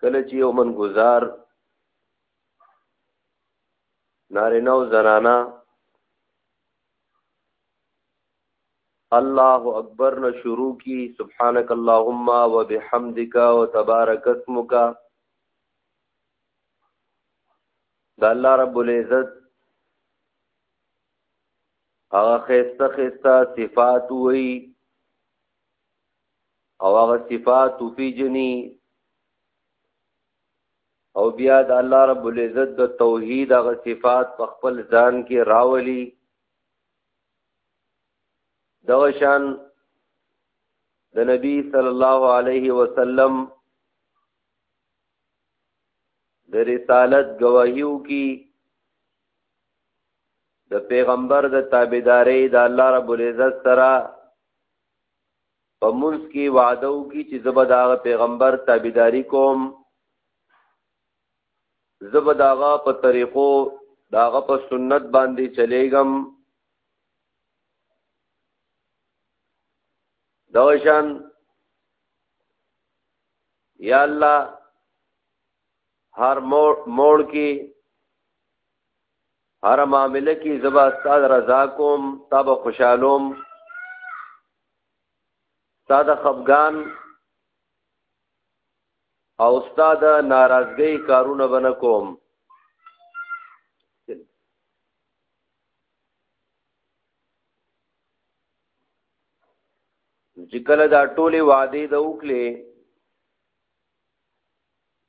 کله چې یو من گزار نارینه او زنانه الله اکبر نه شروع کی سبحانك اللهم وبحمدك وتبارك اسمك دا الله رب العزت هغه خسته خسته صفات وی او هغه صفات پیجنی او بیا د الله رب العزت د توحید هغه صفات په خپل ځان کې راولي دغه شان د نبی صلی الله علیه وسلم د رسالت گواهیو کی د پیغمبر د تابعداري د الله رب العزت سره په منځ کې وعده وکړي چې زه به د هغه پیغمبر تابعداري کوم زه به د هغه په طریقو د هغه په سنت باندې چلیږم دوشان یا الله هر موړ موړ کې هر معامله کې زبا استاد رضا کوم تا به خوشالوم تا د خفغان او استاد ناراضګي کارونه بنه کوم چې کله دا ټوله وعده د وکړي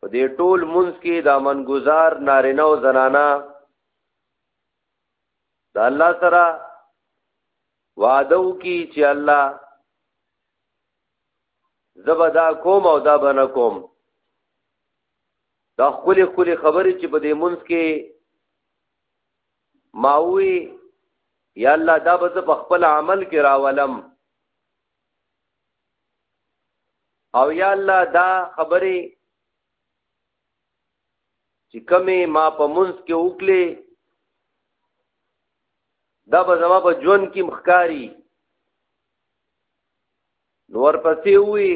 په دې ټول منځ کې د امن گزار نارینه او زنانا د الله سره وعده وکي چې الله زبدا کوم او دا بنه کوم دا خپل خپل خبرې چې په دې منځ کې ماوي یا الله دا به په خپل عمل کې راولم او یا الله دا خبره چې کمه ما په منځ کې وکړي دا به زما په ژوند کې مخکاری نور پسې وی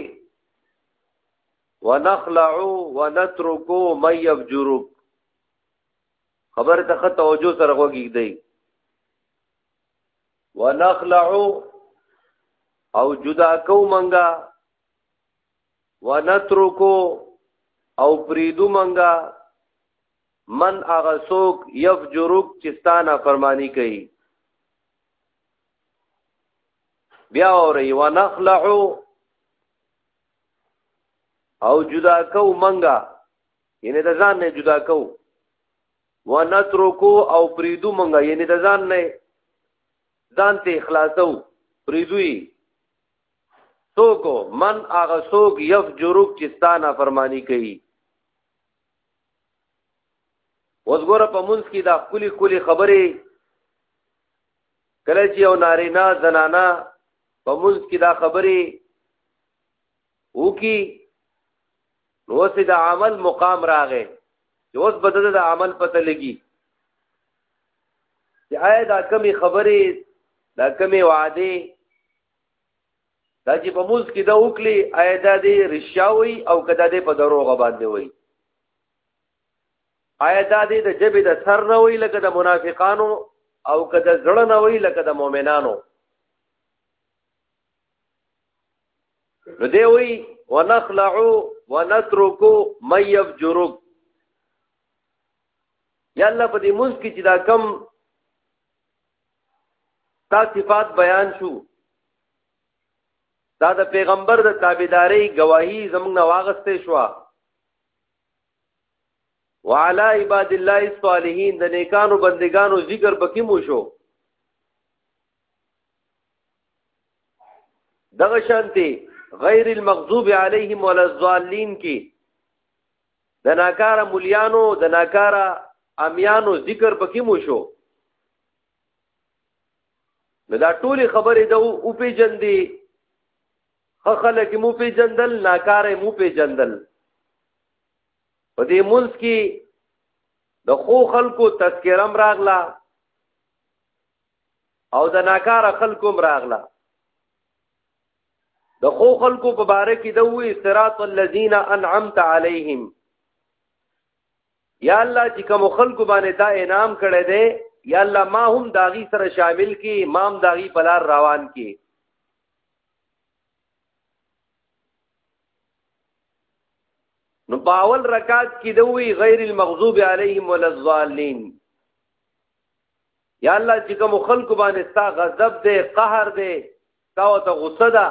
ونخلع ونترك من يفجرك خبر ته خط توجه سره وګیږي ونخلع او جدا کو منګه ونترکو او پریدو منګه من هغه څوک یفجرک چې ستانه فرمانی کوي بیا اوري ونخلع او جدا کو منګه ینه د ځان نه جدا کو ونترکو او پریدو مونږه یعنی د ځان نه ځان ته اخلاصو پریدوی سوکو من هغه سوک یفجرک چې ستانه فرمانی کوي وزګوره په منځ کې دا کلی کلی خبره کله چې یو نارینا زنانا په منځ کې دا خبره وکي نو سې د عمل مقام راغې چې اوس بدل د عمل پته لګي چې آیا دا کمی خبرې دا کمی وعده دا چې په موز کې دا وکړي آیا دا دې رښاوي او کدا دې په دروغ باندې وي آیا دا دې د جبې د سر نه وي لکه د منافقانو او کدا زړه نه وي لکه د مؤمنانو نو دی وی ونخلع ونترك من يفجرك یا الله په دې موږ کې چې دا کم تا صفات بیان شو دا د پیغمبر د تابعداري گواهی زموږ نه واغسته شو وعلى عباد الله الصالحين د نیکانو بندگانو ذکر پکې مو شو دغه شانتي غیر المغضوب علیهم ولا الضالین کې د ناکاره مليانو د ناکاره امیانو ذکر پکې مو شو نو دا ټولي خبرې د او په جندي خلک مو په جندل ناکاره مو په جندل په دې ملک کې د خو خلکو تذکرم راغلا او د ناکاره خلکو راغله د خو خلکو په باره کې د وی صراط الذین انعمت علیهم یا الله چې کوم خلکو باندې دا انعام کړی دی یا الله ما هم داغي سره شامل کی امام داغي بلار روان کی نو باول رکعت کې دوی غیر المغضوب علیهم ولا الضالین یا الله چې کوم خلق باندې ستا غضب دی قهر دی تا او ته غصه ده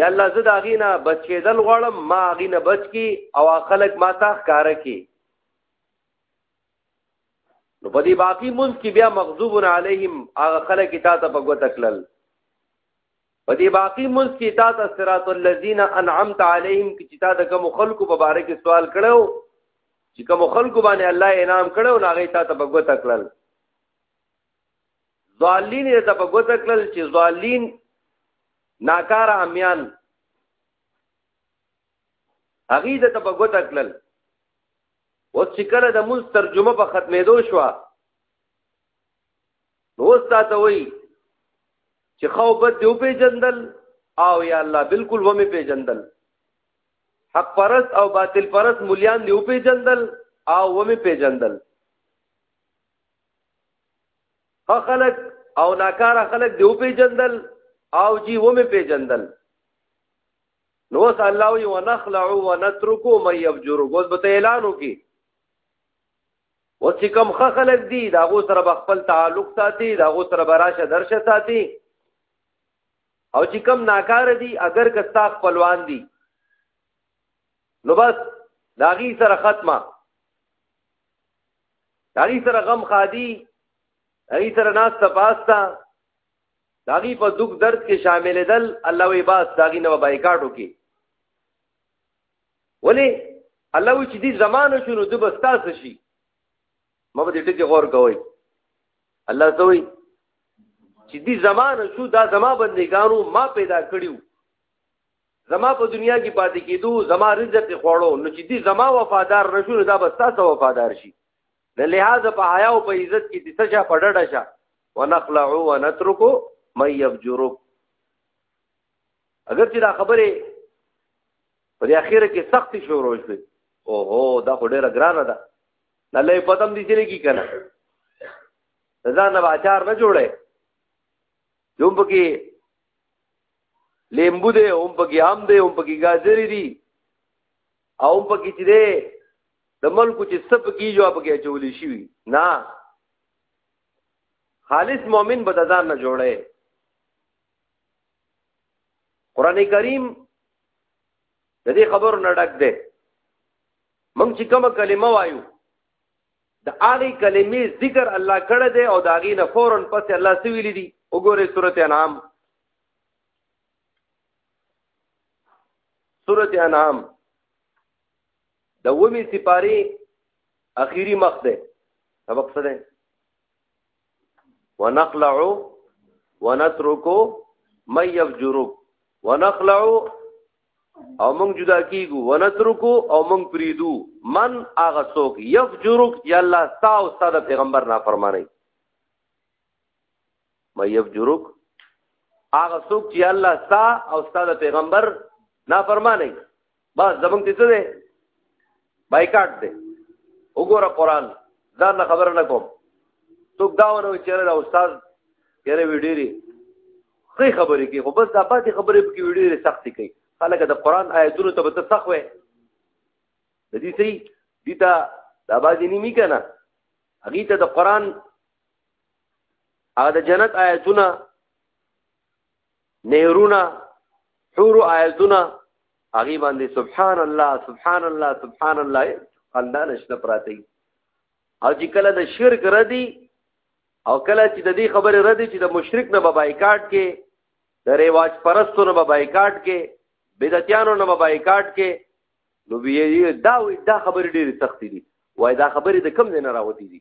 یا الله زه دا غینا بچ کېدل غواړم ما غینا بچ کی او خلق ما تا ښکار کی نو په دې باقی مونږ کې بیا مغضوب علیهم هغه خلک تا ته په ګوت کړل په دې باقی منځ کې تا ته صراط الذین انعمت علیهم کې چې تا د کوم خلکو په باره کې سوال کړو چې کوم خلکو باندې الله انعام کړو نو هغه تا ته په ګوته کړل ظالین یې ته په ګوته کړل چې ظالین ناکار امیان هغه د ته په ګوته کړل او چې کله د مونږ ترجمه په ختمېدو شوه نو ستا ته وای چې خو بد دیو په جندل او یا الله بالکل ومه په جندل حق پرست او باطل پرست مليان دیو په جندل او ومه په جندل خلق او ناکاره خلق دیو په جندل او جی ومه په جندل نو وس الله وی ونخلع ونترک من يفجر ګوز به اعلان وکي او چې کوم ښه خلک دي د هغو سره به خپل تعلق ساتي د هغو سره به راشه درشه ساتي او چې کوم ناکار دي اگر که ستا خپلوان دي نو بس د هغې سره ختمه د هغې سره غم خادي د هغې سره ناسته پاسته د هغې په دک درد کې شاملېدل الله وی باس د هغې نه به بایکاټ وکړي ولی الله وی چې دې زمانه شنو د بستاس شي ما به دې ټکی غور کوي الله زوی چې دې زمانه شو دا زما بندګانو ما پیدا کړیو زما په دنیا کې پاتې کېدو زما رزق خوړو نو چې دې زما وفادار نشو نو دا بستاس وفادار شي د لحاظ په حیا او په عزت کې دې سجا پډړه شه ونخلعو ونترکو مې یبجرک اگر چې دا خبره په دې اخیره کې سخت شروع شوه او هو دا خو ډیره ګرانه ده نه لې پدم دي چې لګي کنه ځان نه اچار نه جوړه دوم پکې لیمبو دې اوم پکې آم دې اوم پکې گاجری دي او اوم پکې چې دې د ملکو چې سب کې جو پکې چولې شي نه خالص مؤمن به ځان نه جوړه قران کریم د دې خبرو نه ډک دی موږ چې کومه کلمه وایو د هغه کلمې ذکر الله کړه دی او د هغه نه فورن پس الله څه ویلي دي وګوره سورته انعام سورته انعام د ومي سپاره اخیری مخ ده سبق څه ده ونخلع ونترك من يفجرك ونخلع او موږ جدا کیږو ونترك او موږ پریدو من هغه څوک يفجرك یا الله ستا او ستا د پیغمبر نافرمانی من يفجرك هغه څوک چې الله ستا او ستا د پیغمبر نافرمانی بس زمونږ دې څه دی بایکاټ دی وګوره قران ځان نه خبره نه کوم څوک دا ونه چیرې دا استاد یاره ویډیری خې خبرې کې خو بس دا پاتې خبرې کې ویډیری سختي کوي خلک د قران آیتونو ته به تسخ وي د دې سي دي ته دا باندې نیمه کنه هغه ته د قران هغه د جنت آیتونه نهرونه حور آیتونه هغه باندې سبحان الله سبحان الله سبحان الله خندا نشته پراته او چې کله د شرک ردی او کله چې د دې خبره ردی چې د مشرک نه بایکاټ کې د ریواج پرستو نه بایکاټ کې بدعتانو نه بایکاټ کې نو وی دا وی دا خبره ډېره سخت دي وای دا خبره د کم نه راوتی دي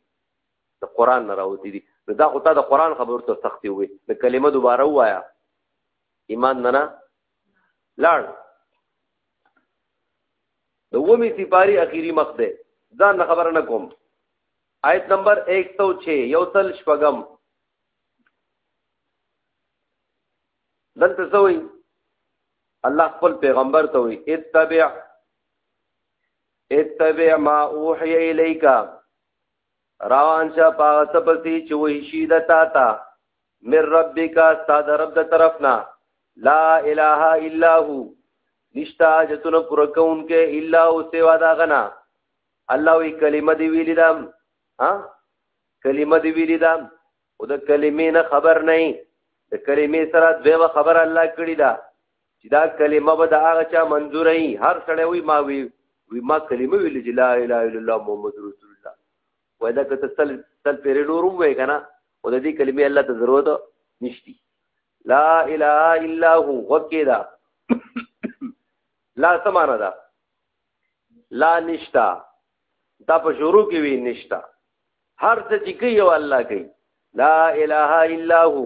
د قران نه راوتی دي نو دا خو تا د قران خبر ته سختي وي د کلمه دوباره وایا ایمان نه نه لاړ د ومی سپاری اخیری مخ ده ځان نه خبر نه کوم آیت نمبر 106 یو تل شپغم دلته سوئی الله خپل پیغمبر ته وی اتبع اتبع ما اوحی الیک روان شه پاغه سپسی چې وې شي د تا تا مر ربک استاد رب د طرفنا لا اله الا هو نشتا جتون پر کون کې الا او سوا دا غنا الله وی کلمه دی ویلی دام ها کلمه دی ویلی دام او د کلمې نه خبر نه د کلمې سره دویمه خبر الله کړی دا چې دا کلمه به د هغه چا منظور ای هر سړی وي ما وی وی ما کلمه ویل چې لا اله الا الله محمد رسول الله وای دا که تل تل پیرې نورم وای کنه او د دې کلمې الله ته ضرورت نشتی لا اله الا هو وکیدا لا سمانه دا لا نشتا دا په شروع کې وی نشتا هر څه چې کوي او الله کوي لا اله الا هو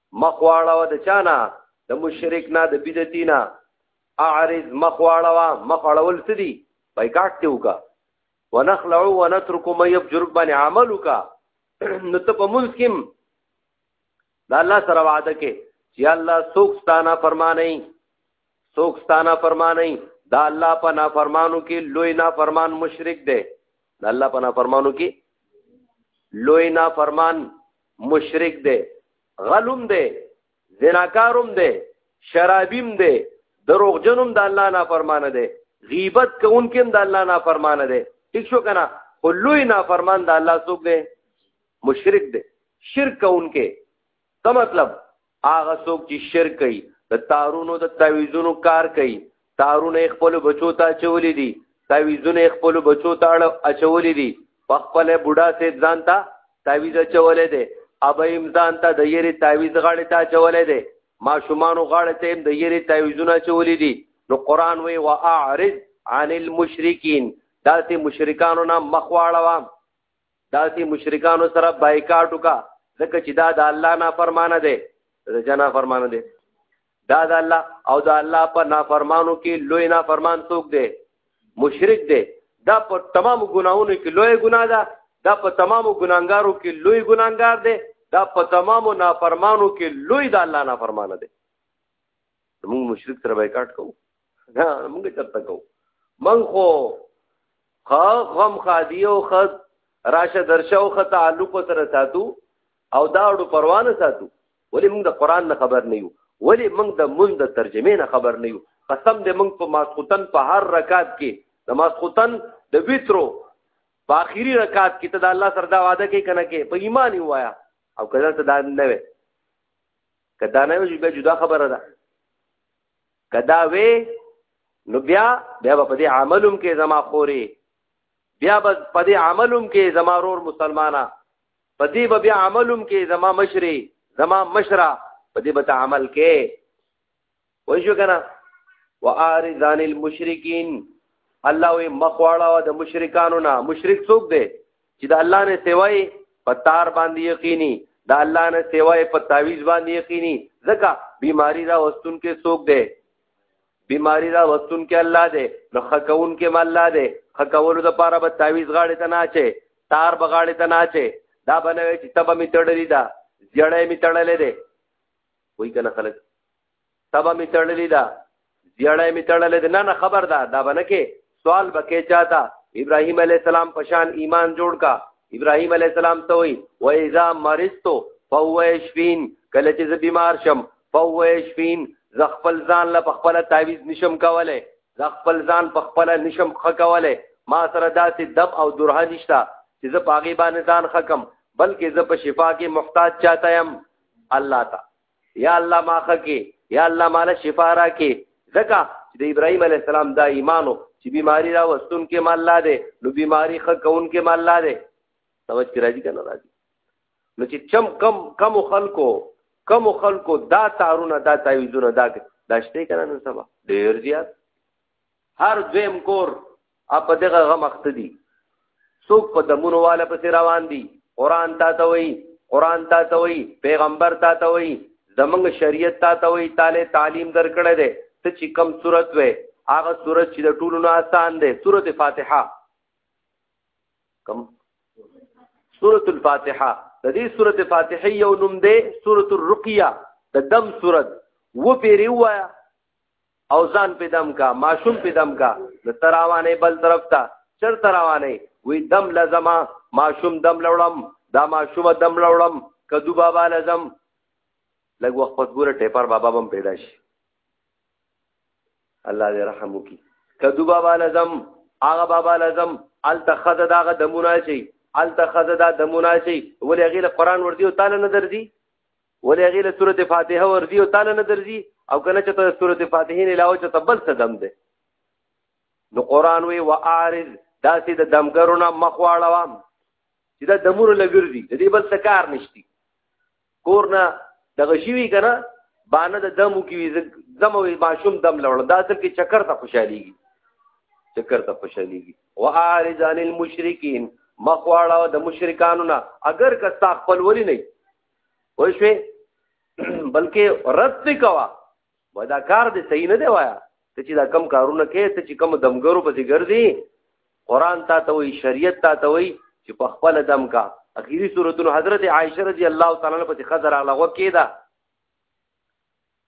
مخواړه د چانا د مشرک نه د بدعتي نه اعرض مخواړه مخړول څه دي بایکاټ ته وکا ونخلع ونترك ما يفجر باندې عمل وکا نو ته په مونږ کې دا الله سره وعده کې چې الله څوک ستانه فرمانه څوک ستانه فرمانه دا الله په نافرمانو کې لوی نافرمان مشرک دی دا الله په نافرمانو کې لوی نافرمان مشرک دی غلوم دی زناکاروم دی شرابیم دی دروغجنوم د الله نه فرمانه دی غیبت کوونکم د الله نه فرمانه دی ٹھیک شو کنه خو لوی نه فرمان د الله څوک دی مشرک دی شرک کوونکې څه مطلب هغه څوک چې شرک کوي د تارونو د تعویذونو کار کوي تارونه خپل بچو ته چولې دي تعویذونه خپل بچو ته اړه اچولې دي په خپل بوډا سي ځان ته تعویذ چولې دي ابایم ځان ته د یری تعویذ غاړه ته چولې دي ما شومان غاړه ته د یری تعویذونه چولې دي نو قران وی واعرض عن المشرکین دا سي مشرکانو نه مخواړه داسې مشرکانو سره بایکاټ وکا ځکه چې دا د الله نه فرمانه دی د جنا فرمانه دی دا د الله او د الله په نافرمانو کې لوی نافرمان څوک دی مشرک دی دا په تمام ګناهونو کې لوی ګناه ده دا په تمام ګناګارو کې لوی ګناګار دی دا په تمام نافرمانو کې لوی د الله نافرمانه دی موږ مشرک سره بایکاټ کوو نه موږ چرته کوو موږ خو خا غم خادیو خد راشه درشو خ تعلق سره ساتو او دا ورو پروانه ساتو ولی موږ د قران نه خبر نه یو ولی موږ د مون د ترجمه نه خبر نه یو قسم دې موږ په ماسختن په هر رکعت کې د ماسختن د ویترو په اخیری رکعت کې ته د الله سره دا وعده کوي کنه کې په ایمان وایا او کله ته دا نه وي کدا نه وي بیا جدا خبره ده کدا وي نو بیا بیا په دې عملوم کې زما خوري بیا په دې عملوم کې زما رور مسلمانا په دې بیا عملوم کې زما مشري زما مشره په دې به عمل کې وای شو کنه وارزان المشرکین الله وی مخواړه او د مشرکانو نه مشرک څوک دی چې د الله نه سیوای په تار باندې یقیني د الله نه سیوای په تعویز باندې یقیني ځکه بیماری را وستون کې څوک دی بیماری را وستون کې الله دی نو خکون کې مال الله دی خکولو د پاره به تعویز غاړې ته نه اچي تار بغاړې ته نه اچي دا بنوي چې تبه می تړلې ده جړې می تړلې ده وای کنه خلک تبه می تړلې ده زیړای می تړلې ده نه نه خبر ده دا بنه کې سوال بکې چاته ابراهیم علی السلام پشان ایمان جوړ کا ابراهیم علی السلام ته وی و اذا مرستو فهو یشفین کله چې زه بیمار شم فهو یشفین زه خپل ځان له خپل تعویز نشم کوله زه خپل ځان په خپل نشم خکوله ما سره داسې دب او درها نشتا چې زه پاغي باندې ځان خکم بلکې زه په شفا کې محتاج چاته يم الله تا یا الله ما خکې یا الله مال شفا را کې ځکه د ابراهیم علی السلام دا ایمانو چې بیماری را وستون کې مال لا ده نو بیماری خکون کې مال لا ده سمجھ کې راځي کنه راځي نو چې چم کم کم خلکو کم خلکو دا تارونه دا تعویذونه دا داشته کنه نن سبا ډیر زیات هر دویم کور اپ دغه غمخت دي څوک په دمونو والا پسې روان دي قران تا ته وای قران تا ته وای پیغمبر تا ته وای زمنګ شریعت تا ته وای تعالی تعلیم درکړه ده ته چې کم صورت وې هغه صورت چې د ټولو نه آسان ده سورته فاتحه کم سورته الفاتحه د دې سورته فاتحه یو نوم ده سورته الرقیه د دم سورته و پیری وایا او ځان په دم کا ماشوم په دم کا د تراوانه بل طرف ته چر تراوانه وی دم لزما ماشوم دم لوړم دا ماشوم دم لوړم کدو بابا لزم لګ وخت پس ګوره ټیپر بابا بم پیدا شي الله دې رحم وکي کدو بابا لزم هغه بابا لزم ال تخذ داغه دمونه شي ال تخذ دا دمونه شي ولې غیر قران ورته تعالی نه درځي ولې هغې له سورت فاتحه ورځي او تاله نه درځي او که نه چې ته سورت فاتحې نه علاوه چې ته بل څه دم دی نو قرآن وی و عارض داسې د دمګرو نه مخ واړوه چې دا دمونو له ګرځي د دې بل څه کار نشتی کور نه دغه شي وي که نه بانه د دمو کې وي دم وي ماشوم دم لوړ دا اصل کې چکر ته خوشحالېږي چکر ته خوشحالېږي و عارض عن المشرکین مخ واړوه د مشرکانو نه اگر که ستا خپلولي نه وای شوې بلکې رد دې کوا وای دا کار دې صحیح نه دی وایا ته چې دا کم کارونه کې ته چې کم دمګرو په دې ګرځي قران تا ته وای شریعت تا ته وای چې په خپل دم کا اخیری سورته حضرت عائشه رضی الله تعالی عنها په خزر علاوه کېده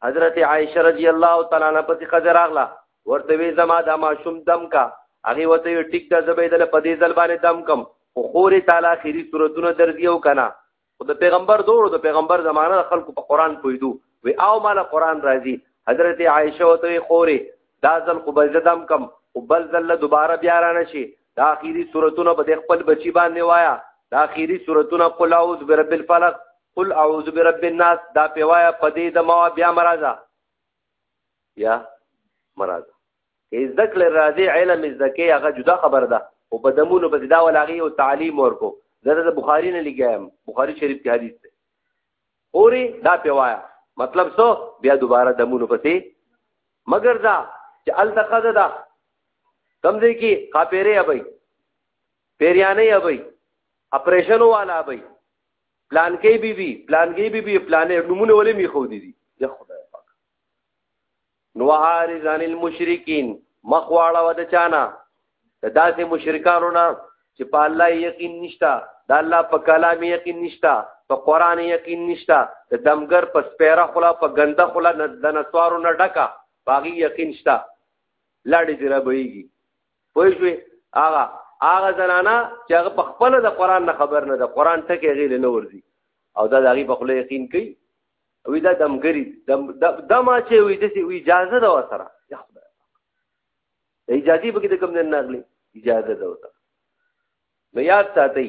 حضرت عائشه رضی الله تعالی عنها پسې خزر اغلا ورته وی زما د ماشوم دم کا هغه وته یو ټیک د زبیدل په دې ځل باندې دم کم خو خورې تعالی اخیری صورتونه درځي او کنه او د پیغمبر دور د پیغمبر زمانه خلکو په قران پویدو وی او مال قران راځي حضرت عائشه وته خورې دا ځل خو بل دم کم او بل ځل دوباره بیا را نشي دا اخیری سورتونه په خپل بچی باندې وایا دا اخیری سورتونه قل اعوذ برب الفلق قل اعوذ برب الناس دا په وایا په دې د ما بیا مرزا یا مرزا که ذکر راځي علم ذکي هغه جدا خبر ده او په دمونو په دا ولاغي او تعلیم ورکو زه د بخاری نه لګایم بخاری شریف کې حدیث ده اوري دا په وایا مطلب څه بیا دوباره دمونو پسې مگر دا چې التقد دا کم دی کې خاپېره ابي پیریانې ابي اپریشن والا ابي پلان کې بي بي پلان کې بي بي پلانې نمونه ولې می خو دي دي یا خدای پاک نو عارضان المشرکین مخواړه ود چانا د داسې مشرکانو نه چې په الله یقین نشتا د الله په کلام یقین نشتا په قران یقین نشتا د دمګر په سپیره خلا په ګنده خلا د نسوارو نه ډکا باغی یقین شتا لاړې دی را بهیږي پوه شوې هغه هغه زنانا چې هغه په خپل د قران نه خبر نه ده قران ټکه غیله نه ورځي او دا د هغه په خله یقین کوي وی دا دمګری دم دما چې وی د اجازه ده وسره یا خدای اجازه به کې د کوم نه نغلی اجازه ده وسره نو یاد ساتي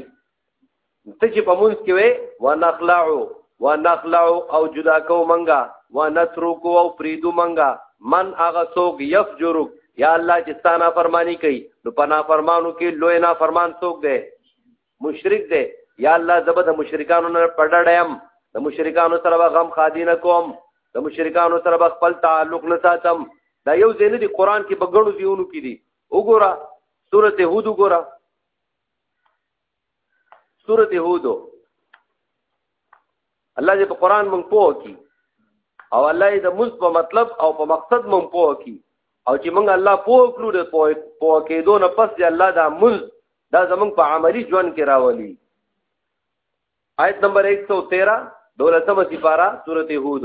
ته چې په مونږ کې وې ونخلعو ونخلعو او جدا کو منګه ونترکو او پریدو منګه من هغه څوک یفجرو یا الله چې ستانه فرمانی کوي نو پنا فرمانو کې لوی نه فرمان څوک دی مشرک دی یا الله زبر د مشرکانو نه پړړم د مشرکانو سره غم خادینه کوم د مشرکانو سره خپل تعلق نه ساتم دا یو ځین دی قران کې بغړو دیونو کې دي وګوره سورته هود وګوره سورته هود الله دې په قران مونږ پوه کی او الله دې د موږ په مطلب او په مقصد مونږ پوه کی او چې مونږ الله پوه کړو د پوه کېدو نه پس دې الله دا موږ دا زمونږ په عملی ژوند کې راولي آیت نمبر 113 دولسمه سپاره سورته هود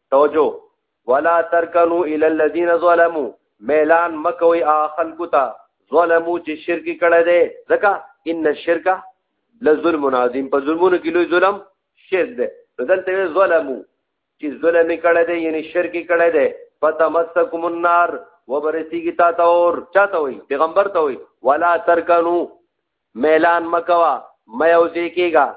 توجو ولا ترکنو الى الذين ظلموا ميلان مکوي اخل کوتا ظلمو چې شرک کړه دې ځکه ان الشرک لظلم عظیم په ظلمونو کې لوی ظلم شرک دی دلته ظلمو چې ظلم کړه دې یعنی شرک کړه دې فتمسکم النار وبرسیږي تا ته اور چاته وي پیغمبر ته وي ولا ترکنو میلان مکوا مې او ځای کېږه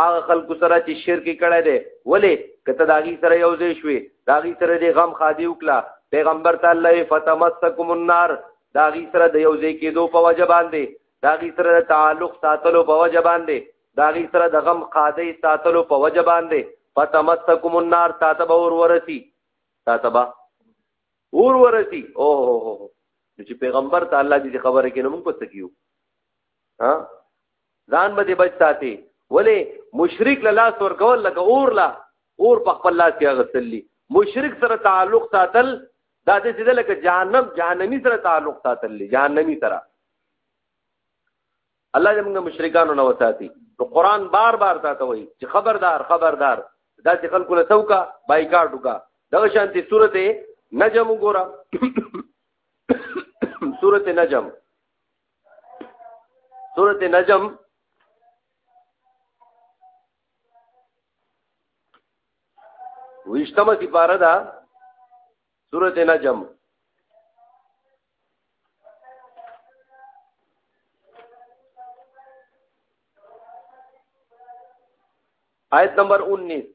هغه خلکو سره چې شرک کړی دی ولې کته داغي سره یو ځای شوي داغي سره د غم خادي وکړه پیغمبر تعالی فتمسکم النار داغي سره د یو ځای کېدو په وجه باندې داغي سره د تعلق ساتلو په وجه باندې داغي سره د غم خادي ساتلو په وجه باندې فتمسکم النار تاتبه اور ورسی تاتبه اور ورسی او هو هو چې پیغمبر تعالی دې خبره کې نو موږ پڅ کیو ها ځان به دې بچ ساتي ولې مشرک له لاس ورکول لکه اور لا اور په خپل لاس کې غسلی مشرک سره تعلق ساتل دا دې دې لکه جهنم جهنمی سره تعلق ساتل دي جهنمی سره الله دې موږ مشرکانو نه وساتي نو قران بار بار تا ته وایي چې خبردار خبردار دا چې خلکو له څوکا بایکاټ وکا دا شانتي سورته نجم ګورا سورته نجم سورت نجم ویشتمه سپاره ده سورت نجم آیت نمبر 19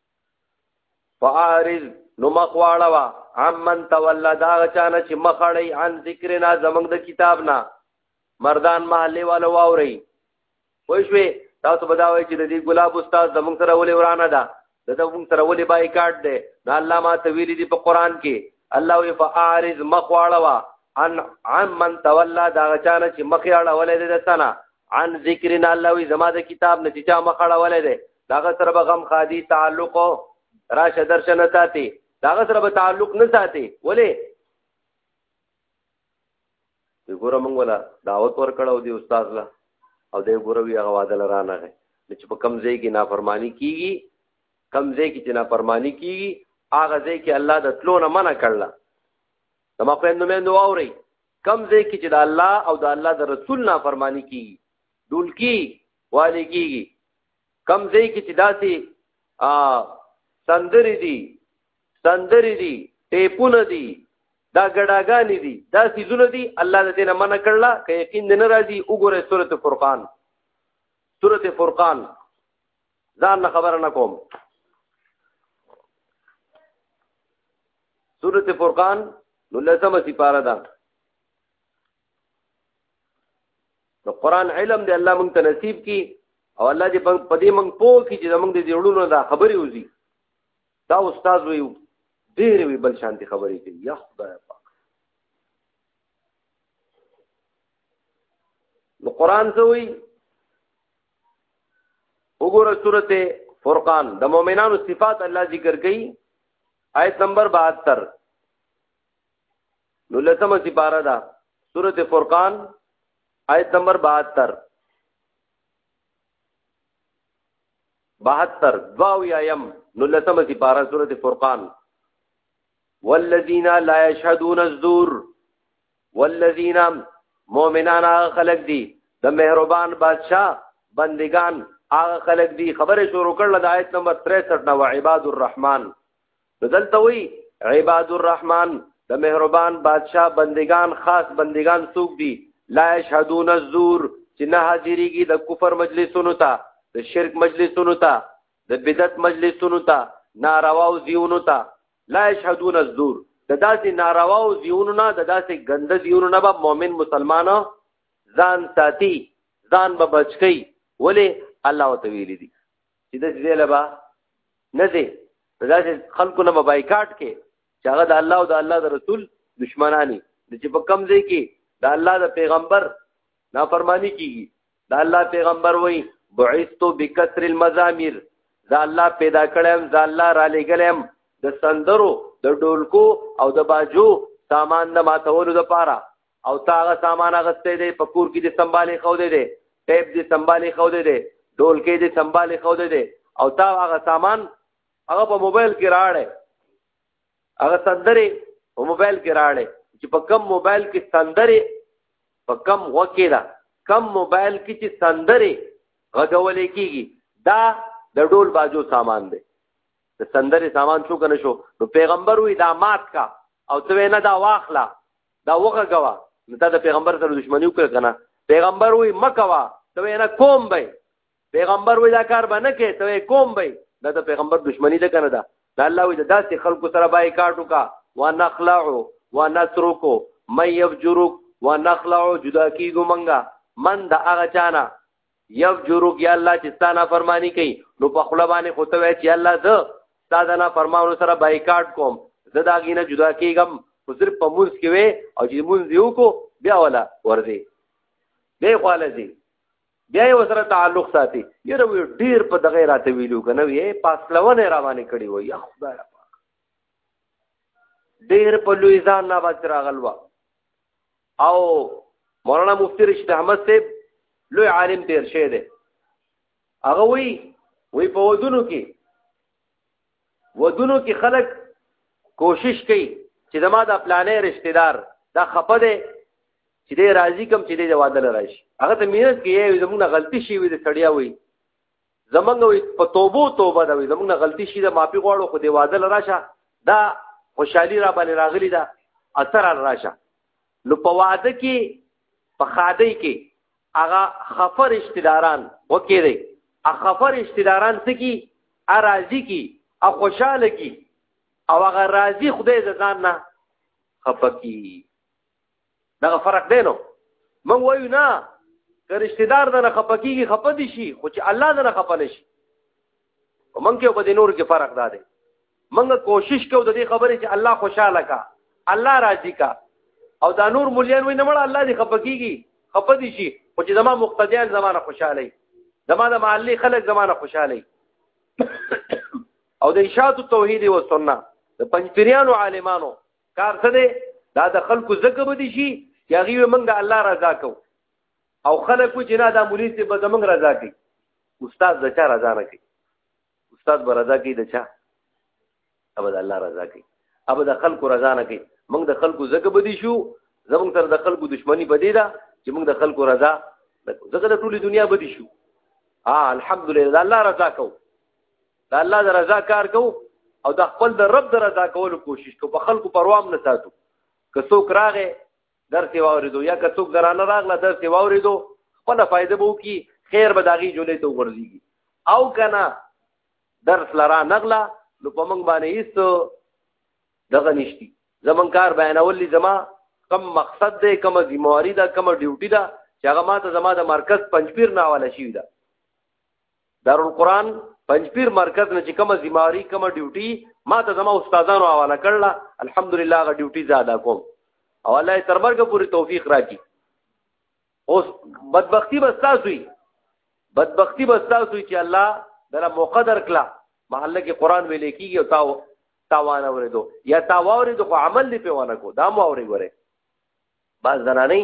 فاعرض نو مخواړه وا عمن تولى دا چانه چې مخړی عن ذکرنا زمنګ د کتاب نه مردان محله والو واوري پښوی تاسو بداوي چې د دې ګلاب استاد زمنګ سره ولې ورانه ده دته موږ سره ولې بایکاټ دی دا الله ما ته ویلي دي په قران کې الله وی فاعرض مخواړه وا ان عن من تولى دا چانه چې مخیاړه ولې ده سنا عن ذکرنا الله وی زما د کتاب نه چې چا مخړه ولې ده داغه سره به غم خادي تعلق راشه درشه نه ساتي داغه سره به تعلق نه ساتي ولې ګوره مونږ ولا دعوت ورکړو دی استاد لا او دی ګوره وی هغه واده لرانه غي چې په کم ځای کې نافرمانی کیږي کم ځای کې چې نافرمانی کیږي هغه ځای کې الله د تلو نه منع کړل تما خويندو مې نو اوري کم ځای کې چې د الله او د الله د رسول نافرمانی کیږي دول کی والی کیږي کم ځای کې چې داسې سندرې دي سندرې دي ټیپونه دي دا ګډاګانې دي دا سیزونه دي الله د دې نه منع کړله که یقین دې نه راځي وګوره سورت فرقان سورت فرقان ځان نه خبره نه کوم سورت فرقان نو لسمه سپاره ده نو قران علم دی الله مونږ ته نصیب کی او الله دې په دې مونږ پوه کی چې زمونږ دې جوړونو دا خبرې وزي دا استاد وی ډېر وی بل شانتي خبرې کوي یا خدای پاک نو قران څه وی وګوره سورته فرقان د مؤمنانو صفات الله ذکر کړي آیت نمبر 72 نو لسمه سپاره ده سورت فرقان آیت نمبر 72 72 دواو یایم نو لسمه سپاره سورت فرقان والذین لا یشهدون الزور والذین مؤمنان هغه خلق دي د مهربان بادشاہ بندگان هغه خلق دي خبره شروع کړل د آیت نمبر 63 نو عباد الرحمن دلته وی عباد الرحمن د مهربان بادشاہ بندگان خاص بندگان څوک دي لا یشهدون الزور چې نه حاضرېږي د کفر مجلسونو ته د شرک مجلسونو ته د بدعت مجلسونو ته ناروا او زیونو ته لا یشهدون الزور د داسې ناروا او زیونو نه د داسې ګنده زیونو نه به مؤمن مسلمان ځان ساتي ځان به بچکی ولی الله تعالی دي چې د دې لبا نه دي دا چې خلکو نه بایکاټ کې چې هغه د الله او د الله د رسول دشمنانی چې په کم ځای کې د الله د پیغمبر نافرمانی کیږي د الله پیغمبر وای بعثتو بکثر المزامیر دا الله پیدا کړم دا الله را لګلم د سندرو د ډولکو او د باجو سامان نه ماتولو د پاره او تا هغه سامان اغستې دی په کور کې دې سنبالې خو دې دی ټیپ دې سنبالې خو دې دی ډولکې دې سنبالې خو دې دی او تا هغه سامان هغه په موبایل کې راړې هغه سندرې په موبایل کې راړې چې په کم موبایل کې سندرې په کم وکې دا کم موبایل کې چې سندرې غږولې کیږي دا د ډول باجو سامان دی د سندرې سامان شو کنه شو نو پیغمبر وی دا مات کا او ته نه دا واخلا دا وغه غوا نو تا د پیغمبر سره دښمنی وکړه کنه پیغمبر وای مکوا ته نه کوم به پیغمبر وای دا کار به نه کې ته کوم به دا د پیغمبر دښمنی ده کنه دا دا الله وای د داسې خلکو سره بای کاټو کا ونخلع ونترک من يفجرک ونخلع جدا کیګو منګه من د هغه چانه یف جوروک یا الله چې ستانه فرمانی کوي نو په خپل باندې خو ته وای چې الله زه ستاسو نه فرمانو سره بایکاټ کوم زه دا غینه جدا کیږم خو صرف په مونږ کې وې او چې مونږ یو کو بیا ولا ورځي دی خالځي بیا یې وسره تعلق ساتي یره وی ډیر په دغه راته ویلو کنه وی پاسلونه را باندې کړی و یا خدای پاک ډیر په لوی ځان نه باندې راغلوا او مولانا مفتی رشید احمد صاحب لوی عالم تیر شه دی هغه وی وی په ودونو کې ودونو کې خلک کوشش کوي چې زما د پلانې رشتہ دار دا خپه دی چې دې راضي کم چې دې واده لراشي هغه ته مینت کې یې زموږه غلطي شي وي د سړیا وي زمونږ په توبو توبه دا وي زمونږ غلطي شي دا معافي غواړو خو دی واده لراشه دا خوشحالي را باندې راغلی دا اثر راشه نو په واده کې په خاده کې هغه خفر اشتداران وکې دی خفر اشتداران څه کی اراضی کی او خوشاله کی او هغه راضی خدای ځان نه خپکی دغه فرق دی نو موږ وایو نه که رشتہ دار د نه خپکیږي خپه دي شي خو چې الله د نه خپه نشي موږ کې په دې نور کې فرق دا دی موږ کوشش کوو د دې خبرې چې الله خوشاله کا الله راضي کا او دا نور مليان وي نه مړ الله دې خپکیږي خپه دي شي خو چې زما مقتدیان زمانه خوشاله زما د معلی خلک زمانه خوشاله او د اشاعت توحید او سنت د پنځپیرانو عالمانو کار څه دی دا د خلکو زکه به دي شي چې هغه موږ د الله رضا کو او خلکو چې نه دا مولوی ته به زموږ رضا کوي استاد د چا رضا نه کوي استاد به رضا کوي د چا ابد الله رضا کوي ابد د خلکو رضا نه کوي موږ د خلکو زکه به دي شو زموږ سره د خلکو دشمنی بدی ده چې موږ د خلکو رضا زکه د ټولي دنیا به دي شو اه الحمدلله الله رضا کو د الله د رضا کار کو او د خپل د رب د رضا کولو کوشش کو په خلکو پروام نه ساتو که څوک راغې درس واوریدو یا که څوک درانه راغله درس واوریدو خپل فائدہ بو کی خیر به داغي جولې ته ورځيږي او کنه درس لرا نغلا نو په موږ باندې هیڅ دغه نشتی زمون کار بیانول زما کم مقصد دی کم ذمہواری ده کم ډیوټي ده چې هغه ماته زما د مرکز پنځپیر ناواله شي ده دارالقرآن پنځپیر مرکز نه چې کومه ذمہواری کومه ډیوټي ما ته زما استادانو حواله کړله الحمدلله هغه ډیوټي زه ادا کوم او الله یې تر مرګه پورې توفیق راکړي اوس بدبختی به ستاسو وي بدبختی به ستاسو وي چې الله دله مقدر کړه محله کې قرآن ویلې کېږي او تاو تاوان اورېدو یا تاو اورېدو خو عمل دې پې ونه کو دا مو اورې ګورې بعض زنانه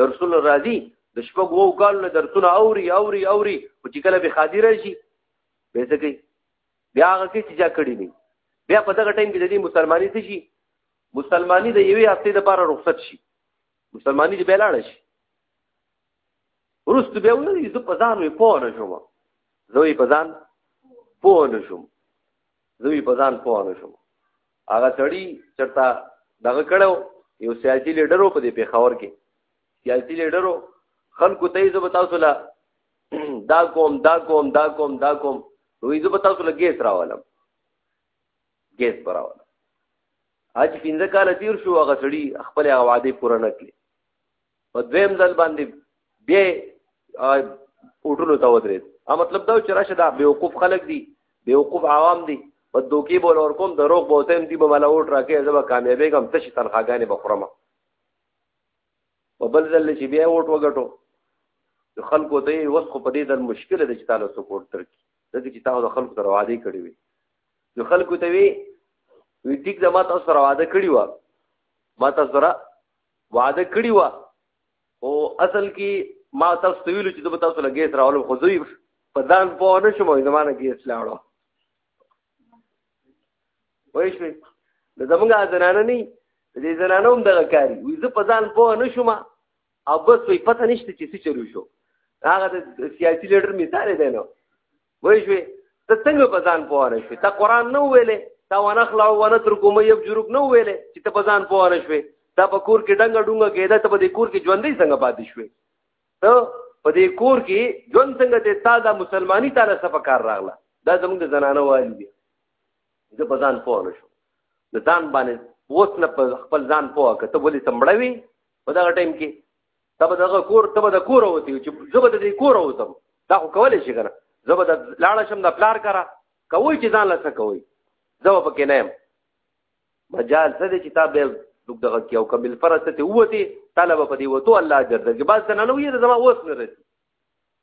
درسونه راځي د شپږ وو کال نه درسونه اوري اوري اوري او چې کله به خادي راشي به څه کوي بیا هغه کې چې چا کړی نه بیا په دغه ټایم کې د دې مسلمانۍ څه شي مسلمانۍ د یوې هفتې لپاره رخصت شي مسلمانۍ دې بلاړ شي ورست به وایي زه په ځان وې پوه نه شوم زه په ځان پوه نه شوم زه په ځان پوه نه شوم هغه سړی چرته دغه کړو یو سیاسي لیډرو په دې پیښور کې سیاسي لیډرو خلکو ته یې زبتا وسله دا کوم دا کوم دا کوم دا کوم نو یې زبتا وسله ګیس راولم ګیس براولم اج پینځه کال تیر شو هغه سړی خپل وعده پوره نه کړې په دویم ځل باندې بیا اوټونو ته ودرېد ا مطلب دا چې راشه دا بیوقوف خلک دي بیوقوف عوام دي په دوکي بول اور کوم دروغ بوته هم دي به ملا اوټ راکې زما کامیابې کم ته شي تنخواګانې بخرمه په بل ځل چې بیا اوټ وګټو خلکو ته یې وسخه په دې ځل مشکل ده چې تاسو سپورټ ترکي ځکه چې تاسو د خلکو سره وعده کړې وي نو خلکو ته وی وی ټیک زما تاسو سره وعده کړی و ما تاسو سره وعده کړی و او اصل کې ما تاسو ته ویلو چې زه به تاسو له ګیس راولم خو زه په ځان پوه نه شوم چې زما نه ګیس لاړو وایي شوې د زمونږ زنانه نه د دې زنانه هم دغه کاري وي زه په ځان پوه نه شوم او بس وي پته نشته چې څه چلو شو هغه د سیاسي لیډر مثال دی نو وای شوې ته څنګه په ځان پوه نه شوې تا قرآن نه ویلې تا ونه خلا ونه تر کومه یو جروب نه ویلې چې ته په ځان پوه نه شوې دا په کور کې ډنګ ډنګ کېده ته په دې کور کې ژوندې څنګه پاتې شوې ته په دې کور کې ژوند څنګه ته تا دا مسلمانی تعالی څخه کار راغله دا زموږ د زنانه والی دي زه په ځان پوه نه شو د ځان باندې اوس نه په خپل ځان پوه کته ولې سمړوي په دا ټیم کې تب دغه کور تب د کور وتی چې زبد دې کور وتم دا خو کولې شي کنه زبد لاړه شم د پلار کرا کوي چې ځان لسه کوي زو پکې نه يم مجال څه دې چې تا به دوک دغه کیو کبل فرصت وتی طلب په دې وته الله اجر درکې بس نه نو یې زما اوس نه رسي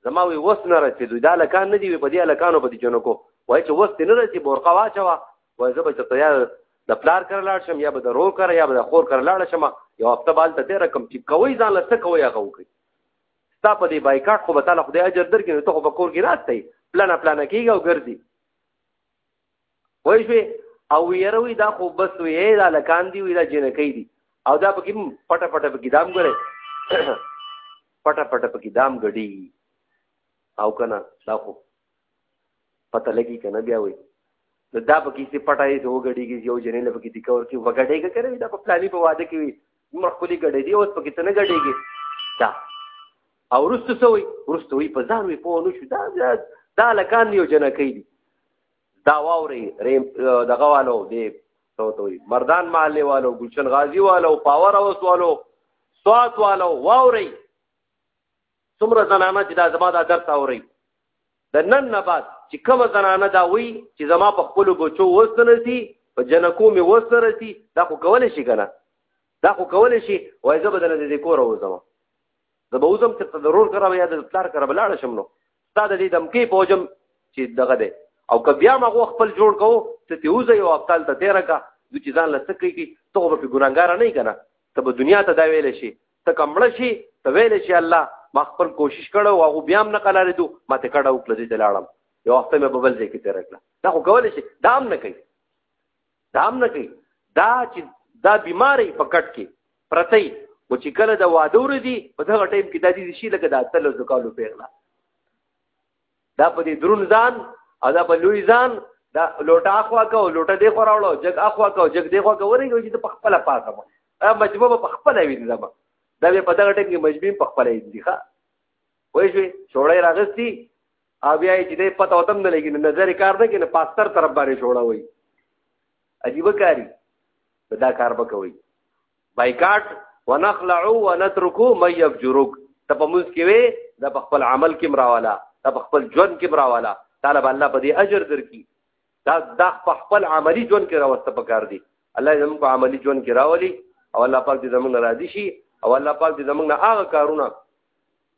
زما وی وس نه رسیدو دا لکان نه دی په دې لکانو په دې جنو کو وای چې وس نه رسیدو برقه واچوا وای زه به چې تیار د پلار کر لاړ شم یا به د رور کر یا به د خور کر لاړ شم یو هفته بال ته تیر کم چې کوي ځان لسته کوي هغه وکي ستا په دې بایکاټ خو به تعالی خدای اجر درکې ته خو په کور کې راځي پلان پلان کیږي او ګرځي وای شوې او ویروي دا خو بس وی دا لکان دی وی دا جنکې دي او دا پکې پټه پټه پکې دام غره پټه پټه پکې دام غړي او کنه دا خو پته لګي کنه بیا وي نو دا پکې سي پټه یې سو غړي کې یو جنې لپاره کې د کور کې وګړې کې کوي دا په پلاني په واده کې وي مرخولي غړي دی اوس پکې څنګه غړيږي دا او ورسته سوی ورسته وی په ځان وی په نو شو دا دا لکان یو جنکی دی دا واوري ریم دغه والو دی تو تو مردان محله والو ګلشن غازی والو پاور اوس والو سوات والو واوري څومره زنانه چې دا زما دا درس اوري د نن نه بعد چې کوم زنانه دا وی چې زما په خپل بچو وسره سي په جنکو می وسره سي دا خو کول شي کنه دا خو کول شي وای زه بدل دې کور وځم زه به وزم چې ضرور کرا یا د پلار کرا بلاړ شم نو تا د دې دمکې پوجم چې دغه دی او که بیا ما غو خپل جوړ کو ته ته وزه یو خپل ته تیر کا د چې ځان لته کوي کی ته به ګناګار نه کنه ته به دنیا ته دا ویل شي ته کمړ شي ته ویل شي الله ما خپل کوشش کړو او بیا هم نه قلارې دو ما ته کړه او کله دې لاړم یو وخت مې په بل ځای کې تیر کړه دا خو کول شي دا هم نه کوي دا هم نه کوي دا چې دا بیماری په کټ کې پرتی او چې کله د واده ورځي په دغه ټیم کې د دې شي لکه د اتلو زکالو پیغلا دا په دې درون ځان او دا په لوی ځان دا لوټه اخوا کا او لوټه دی خو راوړو جګ اخوا کا او جګ دی خو کا ورېږي چې په خپل پاسه مو دا مجبور په خپل وی دا دا په دغه ټیم کې مجبور په خپل دی ښا وای شي شوړې راغستی او بیا چې دې پته وتم نه لګي نظر کار نه کینې پاستر طرف باندې جوړا وای عجیب کاری دا کار وکوي بایکاټ ونخلع ونترك من يفجرك ته په موږ کې وي دا په خپل عمل کې مراواله دا په خپل ژوند کې مراواله طالب الله په دې اجر درکې دا دا په خپل عملی ژوند کې راوسته پکار دي الله زموږ په عملی ژوند کې راولي او الله پاک دې زموږ راضي شي او الله پاک دې زموږ نه هغه کارونه